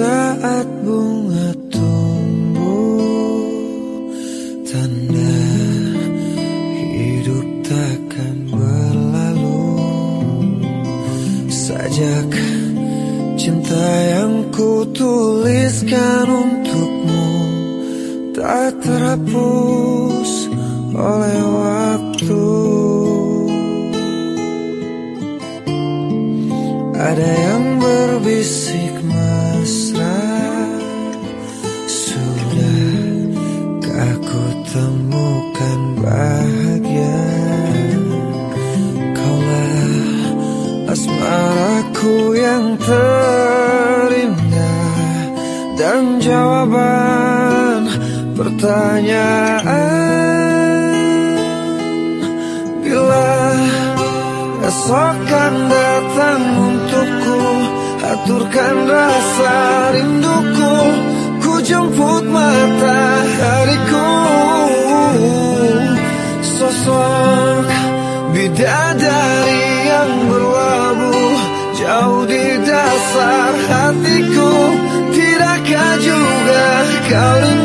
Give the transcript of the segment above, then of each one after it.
saat bunga tumbuh Tanda hidup takkan berlalu. Sajak cinta yang ku tuliskan untukmu Tak terhapus oleh waktu. Ada yang berbisik yang terindah Dan jawaban pertanyaan. Bila esok kan datang untukku Aturkan rasa rinduku Ku jemput matahariku hatiku Tidakkah juga kau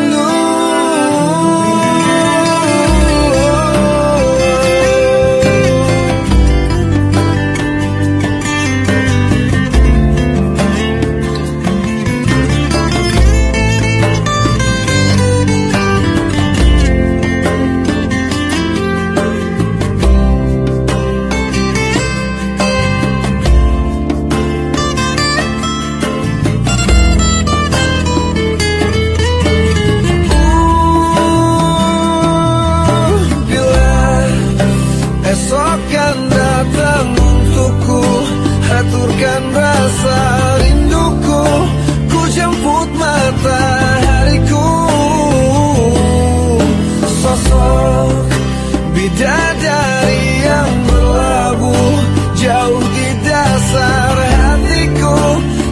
bidadari yang berlabuh Jauh di dasar hatiku.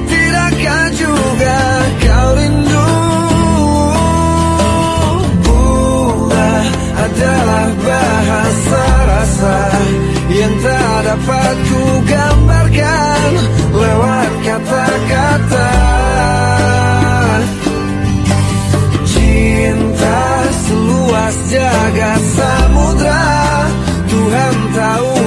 Tidakkah juga kau rindu? Bunga adalah bahasa rasa Yang tak dapat ku gambarkan Jagat samudra. Tuhan tahu